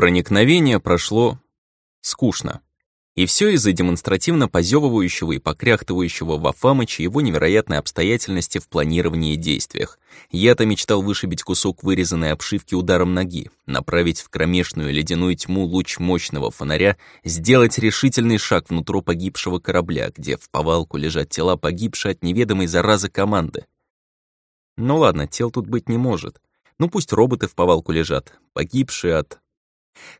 Проникновение прошло скучно. И все из-за демонстративно позевывающего и покряхтывающего Вафамыча его невероятной обстоятельности в планировании и действиях. Я-то мечтал вышибить кусок вырезанной обшивки ударом ноги, направить в кромешную ледяную тьму луч мощного фонаря, сделать решительный шаг внутрь погибшего корабля, где в повалку лежат тела погибшей от неведомой заразы команды. Ну ладно, тел тут быть не может. Ну пусть роботы в повалку лежат, погибшие от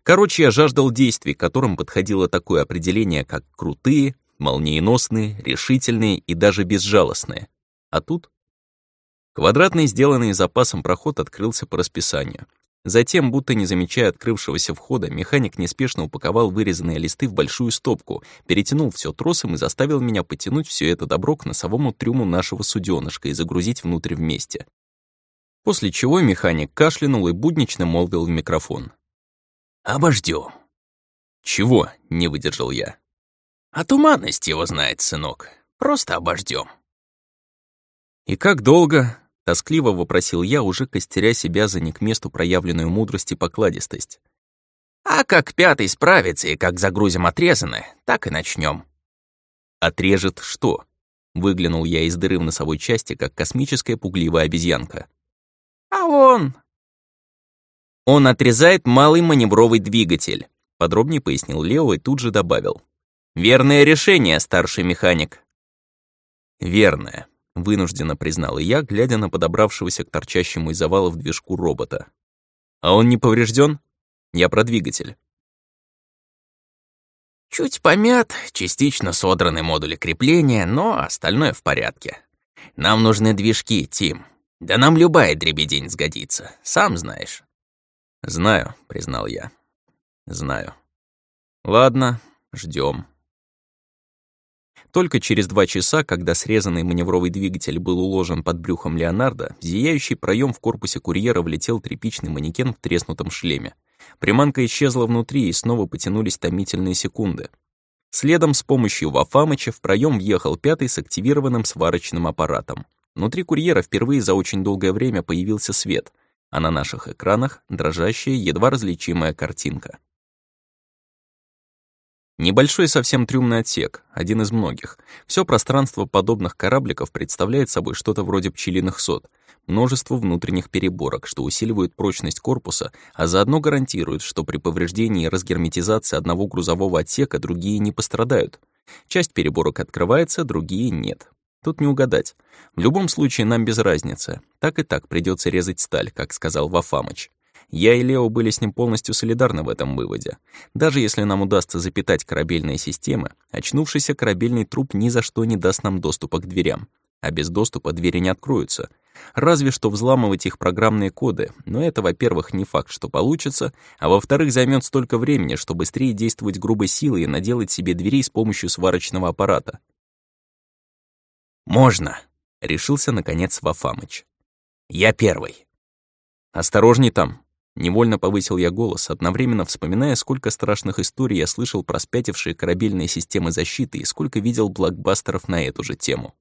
Короче, я жаждал действий, которым подходило такое определение, как крутые, молниеносные, решительные и даже безжалостные. А тут? Квадратный, сделанный запасом проход открылся по расписанию. Затем, будто не замечая открывшегося входа, механик неспешно упаковал вырезанные листы в большую стопку, перетянул все тросом и заставил меня потянуть все это добро к носовому трюму нашего суденышка и загрузить внутрь вместе. После чего механик кашлянул и буднично молвил в микрофон. Обождем. Чего? Не выдержал я. А туманность его знает, сынок. Просто обождем. И как долго? Тоскливо вопросил я, уже костеря себя за не к месту проявленную мудрость и покладистость. А как пятый справится и как загрузим отрезаны, так и начнем. Отрежет что? Выглянул я из дыры в носовой части, как космическая пугливая обезьянка. А он, он отрезает малый маневровый двигатель, подробнее пояснил Лео и тут же добавил. Верное решение, старший механик. Верное, вынужденно признал и я, глядя на подобравшегося к торчащему из завалов движку робота. А он не поврежден? Я про двигатель. Чуть помят, частично содраны модули крепления, но остальное в порядке. Нам нужны движки, Тим. Да нам любая дребедень сгодится, сам знаешь. «Знаю», — признал я. «Знаю». «Ладно, ждем. Только через два часа, когда срезанный маневровый двигатель был уложен под брюхом Леонардо, в зияющий проем в корпусе курьера влетел тряпичный манекен в треснутом шлеме. Приманка исчезла внутри, и снова потянулись томительные секунды. Следом с помощью Вафамыча в проем въехал пятый с активированным сварочным аппаратом. Внутри курьера впервые за очень долгое время появился свет а на наших экранах дрожащая, едва различимая картинка. Небольшой совсем трюмный отсек, один из многих. Все пространство подобных корабликов представляет собой что-то вроде пчелиных сот, множество внутренних переборок, что усиливают прочность корпуса, а заодно гарантируют, что при повреждении и разгерметизации одного грузового отсека другие не пострадают. Часть переборок открывается, другие нет. Тут не угадать. В любом случае нам без разницы. Так и так придется резать сталь, как сказал Вафамыч. Я и Лео были с ним полностью солидарны в этом выводе. Даже если нам удастся запитать корабельные системы, очнувшийся корабельный труп ни за что не даст нам доступа к дверям. А без доступа двери не откроются. Разве что взламывать их программные коды, но это, во-первых, не факт, что получится, а во-вторых, займет столько времени, что быстрее действовать грубой силой и наделать себе дверей с помощью сварочного аппарата. «Можно», — решился, наконец, Вафамыч. «Я первый». «Осторожней там», — невольно повысил я голос, одновременно вспоминая, сколько страшных историй я слышал про спятившие корабельные системы защиты и сколько видел блокбастеров на эту же тему.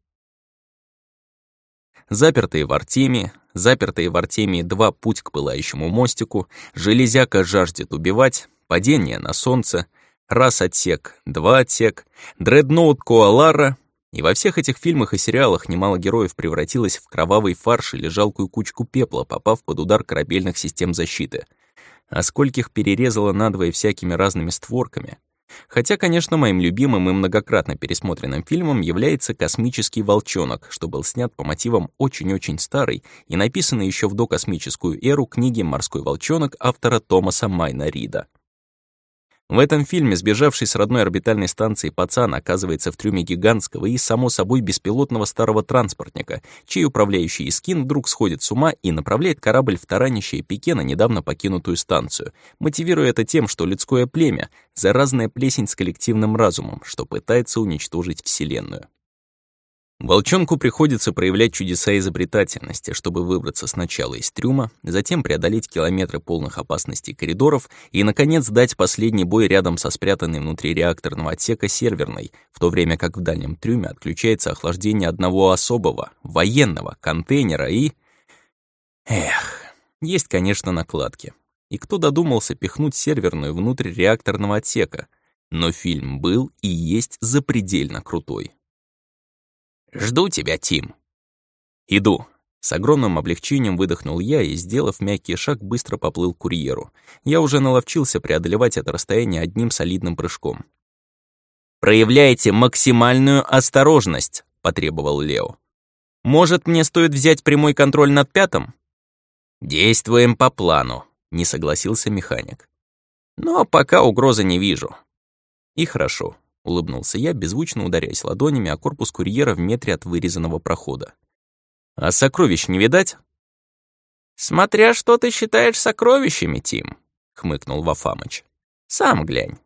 Запертые в Артемии, запертые в Артемии два путь к пылающему мостику, железяка жаждет убивать, падение на солнце, раз отсек, два отсек, дредноут Коалара, и во всех этих фильмах и сериалах немало героев превратилось в кровавый фарш или жалкую кучку пепла, попав под удар корабельных систем защиты. А скольких перерезало надвое всякими разными створками. Хотя, конечно, моим любимым и многократно пересмотренным фильмом является «Космический волчонок», что был снят по мотивам очень-очень старой и написанной еще в докосмическую эру книги «Морской волчонок» автора Томаса Майна Рида. В этом фильме сбежавший с родной орбитальной станции пацан оказывается в трюме гигантского и, само собой, беспилотного старого транспортника, чей управляющий Искин вдруг сходит с ума и направляет корабль в таранящее пике на недавно покинутую станцию, мотивируя это тем, что людское племя — заразная плесень с коллективным разумом, что пытается уничтожить Вселенную. Волчонку приходится проявлять чудеса изобретательности, чтобы выбраться сначала из трюма, затем преодолеть километры полных опасностей коридоров и, наконец, дать последний бой рядом со спрятанной внутри реакторного отсека серверной, в то время как в дальнем трюме отключается охлаждение одного особого, военного, контейнера и... Эх, есть, конечно, накладки. И кто додумался пихнуть серверную внутрь реакторного отсека? Но фильм был и есть запредельно крутой. «Жду тебя, Тим». «Иду». С огромным облегчением выдохнул я и, сделав мягкий шаг, быстро поплыл к курьеру. Я уже наловчился преодолевать это расстояние одним солидным прыжком. «Проявляйте максимальную осторожность», — потребовал Лео. «Может, мне стоит взять прямой контроль над пятым?» «Действуем по плану», — не согласился механик. «Но пока угрозы не вижу». «И хорошо», — улыбнулся я, беззвучно ударяясь ладонями о корпус курьера в метре от вырезанного прохода. «А сокровищ не видать?» «Смотря что ты считаешь сокровищами, Тим», — хмыкнул Вафамыч. «Сам глянь».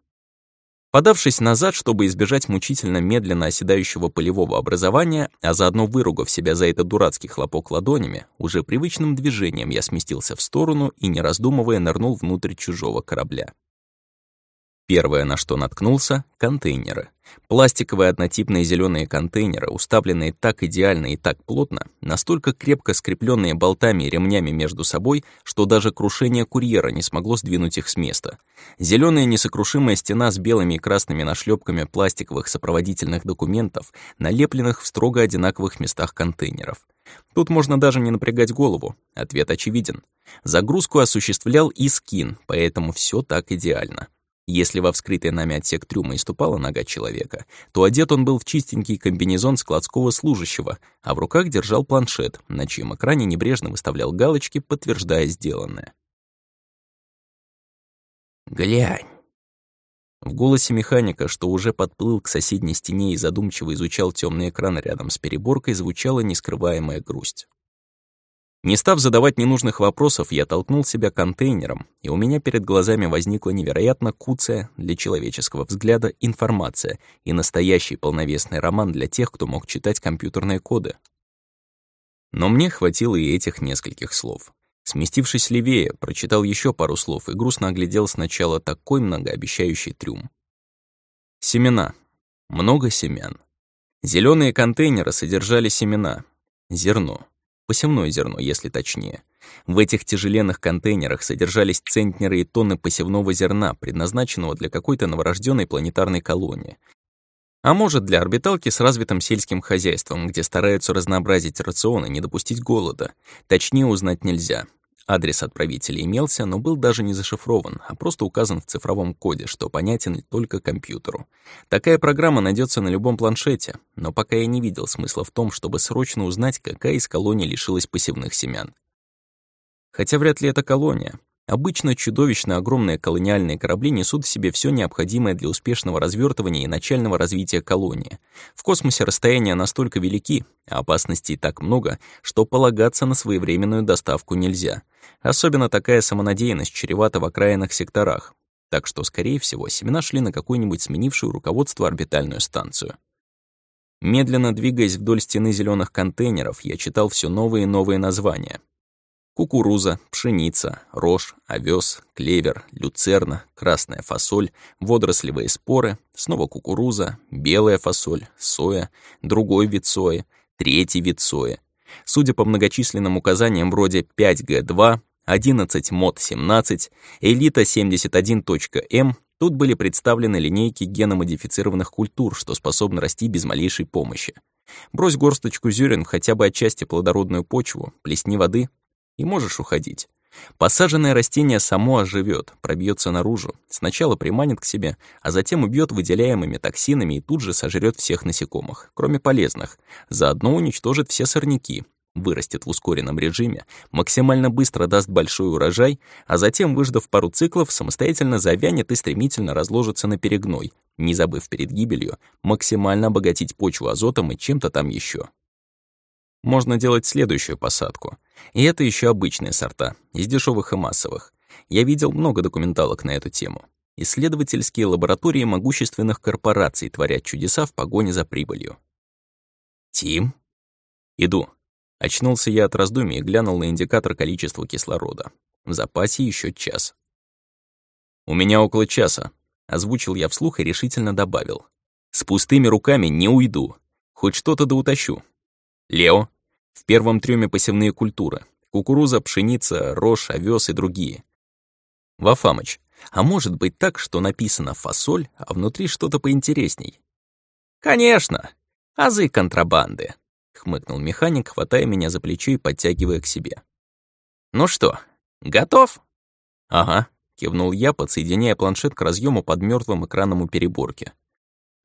Подавшись назад, чтобы избежать мучительно медленно оседающего полевого образования, а заодно выругав себя за этот дурацкий хлопок ладонями, уже привычным движением я сместился в сторону и, не раздумывая, нырнул внутрь чужого корабля. Первое, на что наткнулся — контейнеры. Пластиковые однотипные зеленые контейнеры, уставленные так идеально и так плотно, настолько крепко скрепленные болтами и ремнями между собой, что даже крушение курьера не смогло сдвинуть их с места. Зеленая несокрушимая стена с белыми и красными нашлепками пластиковых сопроводительных документов, налепленных в строго одинаковых местах контейнеров. Тут можно даже не напрягать голову. Ответ очевиден. Загрузку осуществлял и скин, поэтому все так идеально. Если во вскрытый нами отсек трюма и ступала нога человека, то одет он был в чистенький комбинезон складского служащего, а в руках держал планшет, на чьем экране небрежно выставлял галочки, подтверждая сделанное. «Глянь!» В голосе механика, что уже подплыл к соседней стене и задумчиво изучал темный экран рядом с переборкой, звучала нескрываемая грусть. Не став задавать ненужных вопросов, я толкнул себя контейнером, и у меня перед глазами возникла невероятно куцая для человеческого взгляда информация и настоящий полновесный роман для тех, кто мог читать компьютерные коды. Но мне хватило и этих нескольких слов. Сместившись левее, прочитал еще пару слов и грустно оглядел сначала такой многообещающий трюм. Семена. Много семян. Зеленые контейнеры содержали семена. Зерно посевное зерно, если точнее. В этих тяжеленных контейнерах содержались центнеры и тонны посевного зерна, предназначенного для какой-то новорожденной планетарной колонии. А может, для орбиталки с развитым сельским хозяйством, где стараются разнообразить рацион и не допустить голода. Точнее узнать нельзя. Адрес отправителя имелся, но был даже не зашифрован, а просто указан в цифровом коде, что понятен только компьютеру. Такая программа найдется на любом планшете, но пока я не видел смысла в том, чтобы срочно узнать, какая из колоний лишилась посевных семян. Хотя вряд ли это колония. Обычно чудовищно огромные колониальные корабли несут в себе все необходимое для успешного развертывания и начального развития колонии. В космосе расстояния настолько велики, а опасностей так много, что полагаться на своевременную доставку нельзя. Особенно такая самонадеянность чревата в окраинных секторах. Так что, скорее всего, семена шли на какую-нибудь сменившую руководство орбитальную станцию. Медленно двигаясь вдоль стены зеленых контейнеров, я читал все новые и новые названия — Кукуруза, пшеница, рожь, овес, клевер, люцерна, красная фасоль, водорослевые споры, снова кукуруза, белая фасоль, соя, другой вид сои, третий вид сои. Судя по многочисленным указаниям вроде 5G2, 11 мод 17, элита 71.m, тут были представлены линейки геномодифицированных культур, что способны расти без малейшей помощи. Брось горсточку зерен в хотя бы отчасти плодородную почву, плесни воды, и можешь уходить. Посаженное растение само оживет, пробьется наружу, сначала приманит к себе, а затем убьет выделяемыми токсинами и тут же сожрет всех насекомых, кроме полезных, заодно уничтожит все сорняки, вырастет в ускоренном режиме, максимально быстро даст большой урожай, а затем, выждав пару циклов, самостоятельно завянет и стремительно разложится на перегной, не забыв перед гибелью максимально обогатить почву азотом и чем-то там еще можно делать следующую посадку. И это еще обычные сорта, из дешевых и массовых. Я видел много документалок на эту тему. Исследовательские лаборатории могущественных корпораций творят чудеса в погоне за прибылью. «Тим?» «Иду». Очнулся я от раздумий и глянул на индикатор количества кислорода. В запасе еще час. «У меня около часа», — озвучил я вслух и решительно добавил. «С пустыми руками не уйду. Хоть что-то да утащу. Лео. В первом трюме посевные культуры. Кукуруза, пшеница, рожь, овес и другие. Вафамыч, а может быть так, что написано «фасоль», а внутри что-то поинтересней? «Конечно! Азы контрабанды!» — хмыкнул механик, хватая меня за плечо и подтягивая к себе. «Ну что, готов?» «Ага», — кивнул я, подсоединяя планшет к разъему под мертвым экраном у переборки.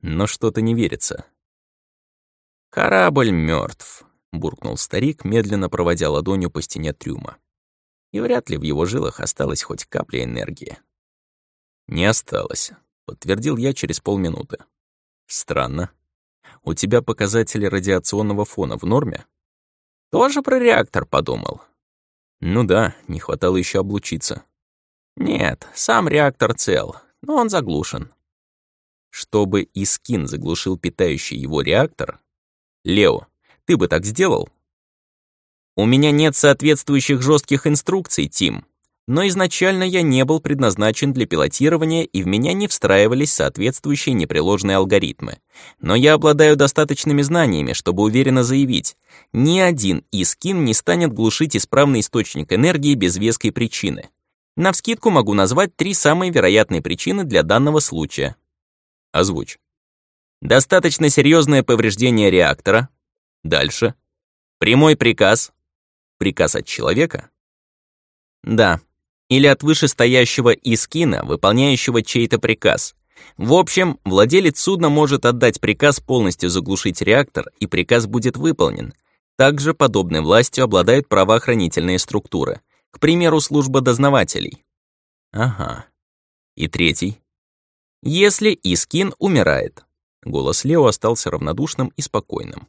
Но что-то не верится. «Корабль мертв, буркнул старик, медленно проводя ладонью по стене трюма. И вряд ли в его жилах осталась хоть капля энергии. «Не осталось», — подтвердил я через полминуты. «Странно. У тебя показатели радиационного фона в норме?» «Тоже про реактор подумал?» «Ну да, не хватало еще облучиться». «Нет, сам реактор цел, но он заглушен». Чтобы Искин заглушил питающий его реактор? Лео, ты бы так сделал? У меня нет соответствующих жестких инструкций, Тим. Но изначально я не был предназначен для пилотирования, и в меня не встраивались соответствующие непреложные алгоритмы. Но я обладаю достаточными знаниями, чтобы уверенно заявить, ни один Искин не станет глушить исправный источник энергии без веской причины. Навскидку могу назвать три самые вероятные причины для данного случая. Озвучь. Достаточно серьезное повреждение реактора. Дальше. Прямой приказ. Приказ от человека? Да. Или от вышестоящего искина, выполняющего чей-то приказ. В общем, владелец судна может отдать приказ полностью заглушить реактор, и приказ будет выполнен. Также подобной властью обладают правоохранительные структуры. К примеру, служба дознавателей. Ага. И третий. Если Искин умирает. Голос Лео остался равнодушным и спокойным.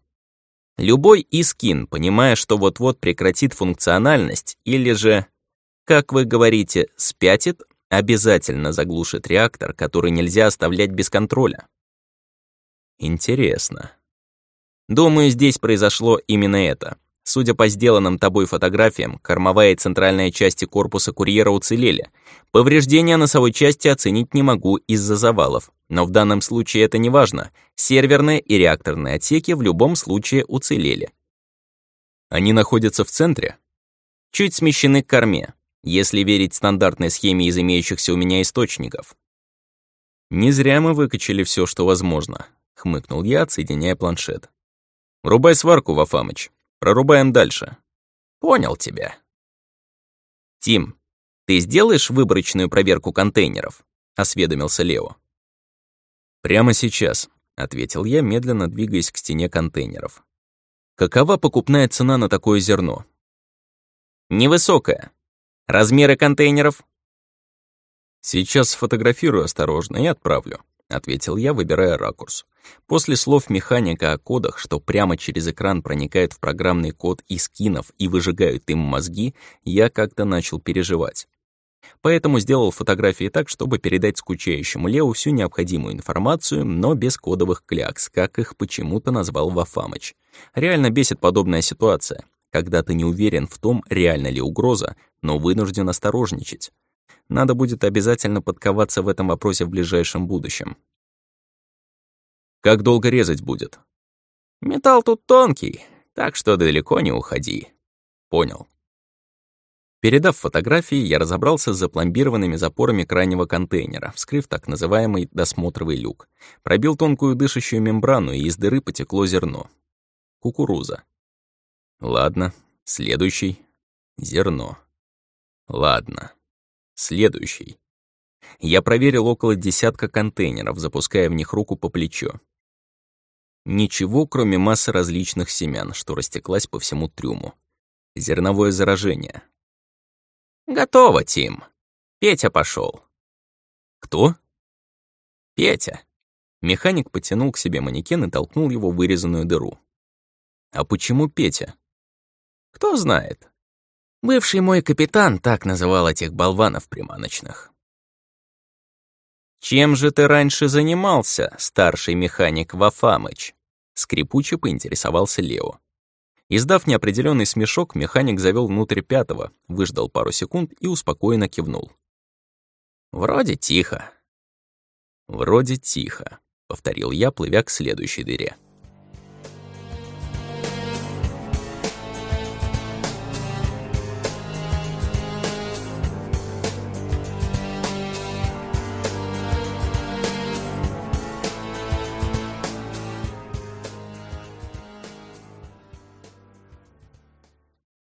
Любой Искин, понимая, что вот-вот прекратит функциональность, или же, как вы говорите, спятит, обязательно заглушит реактор, который нельзя оставлять без контроля. Интересно. Думаю, здесь произошло именно это. Судя по сделанным тобой фотографиям, кормовая и центральная части корпуса курьера уцелели. Повреждения носовой части оценить не могу из-за завалов. Но в данном случае это не важно. Серверные и реакторные отсеки в любом случае уцелели. Они находятся в центре? Чуть смещены к корме, если верить стандартной схеме из имеющихся у меня источников. «Не зря мы выкачали все, что возможно», — хмыкнул я, отсоединяя планшет. «Рубай сварку, Вафамыч. Прорубаем дальше. Понял тебя. Тим, ты сделаешь выборочную проверку контейнеров? Осведомился Лео. Прямо сейчас, ответил я, медленно двигаясь к стене контейнеров. Какова покупная цена на такое зерно? Невысокая. Размеры контейнеров? Сейчас сфотографирую осторожно и отправлю. — ответил я, выбирая ракурс. После слов механика о кодах, что прямо через экран проникают в программный код из кинов и выжигают им мозги, я как-то начал переживать. Поэтому сделал фотографии так, чтобы передать скучающему Лео всю необходимую информацию, но без кодовых клякс, как их почему-то назвал Вафамыч. Реально бесит подобная ситуация, когда ты не уверен в том, реально ли угроза, но вынужден осторожничать. Надо будет обязательно подковаться в этом вопросе в ближайшем будущем. Как долго резать будет? Металл тут тонкий, так что далеко не уходи. Понял. Передав фотографии, я разобрался с запломбированными запорами крайнего контейнера, вскрыв так называемый досмотровый люк. Пробил тонкую дышащую мембрану, и из дыры потекло зерно. Кукуруза. Ладно, следующий. Зерно. Ладно. Следующий. Я проверил около десятка контейнеров, запуская в них руку по плечу. Ничего, кроме массы различных семян, что растеклась по всему трюму. Зерновое заражение. «Готово, Тим. Петя пошел. «Кто?» «Петя». Механик потянул к себе манекен и толкнул его в вырезанную дыру. «А почему Петя?» «Кто знает. Бывший мой капитан так называл этих болванов приманочных. «Чем же ты раньше занимался, старший механик Вафамыч?» Скрипуче поинтересовался Лео. Издав неопределенный смешок, механик завел внутрь пятого, выждал пару секунд и успокоенно кивнул. «Вроде тихо». «Вроде тихо», — повторил я, плывя к следующей дыре.